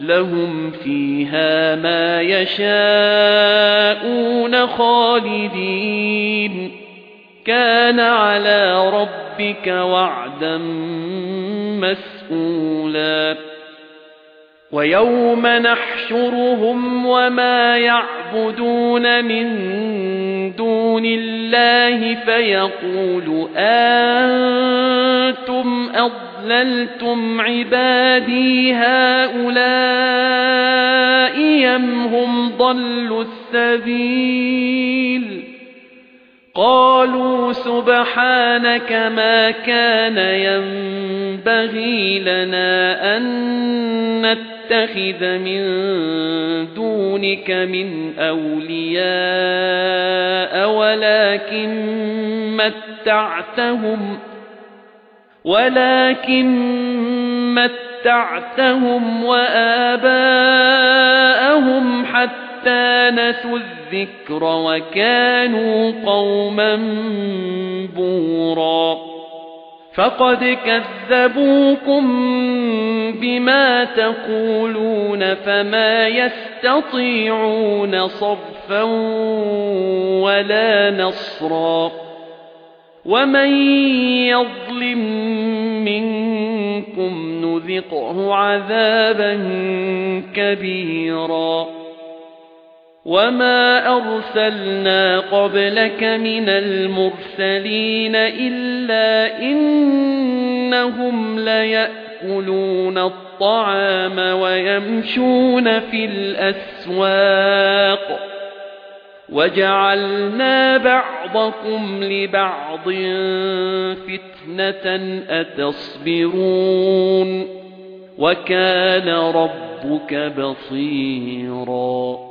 لَهُمْ فِيهَا مَا يَشَاءُونَ خَالِدِينَ. كَانَ عَلَى رَبِّكَ وَعْدًا مَسْئُولًا وَيَوْمَ نَحْشُرُهُمْ وَمَا يَعْبُدُونَ مِن دُونِ اللَّهِ فَيَقُولُ أَنتُمْ أَضَلَّلْتُمْ أَضْلَلْتُمْ عِبَادِي هَؤُلَاءِ أَمْ هُمْ ضَلُّوا السَّبِيلَ؟ قَالُوا سُبْحَانَكَ مَا كَانَ يَنبَغِي لَنَا أَن نَّتَّخِذَ مِن دُونِكَ مِن أَوْلِيَاءَ وَلَكِن مَّتَّعْتَهُمْ وَلَكِن مَّتَّعْتَهُمْ وَآبَاءَهُمْ حَتَّىٰ نَسُوا الذِّكْرَ وَكَانُوا قَوْمًا بُورًا. فَقَدْ كَذَّبُوكُم بِمَا تَقُولُونَ فَمَا يَسْتَطِيعُونَ صَرْفًا وَلَا نَصْرًا. وَمَن يَظْلِم مِّنكُمْ نُذِقْهُ عَذَابًا كَبِيرًا وَمَا أَرْسَلْنَا قَبْلَكَ مِنَ الْمُرْسَلِينَ إِلَّا إِنَّهُمْ لَيَأْكُلُونَ الطَّعَامَ وَيَمْشُونَ فِي الْأَسْوَاقِ وَجَعَلْنَا بَعْضَكُمْ لِبَعْضٍ فِتْنَةً أَتَصْبِرُونَ وَكَانَ رَبُّكَ بَصِيرًا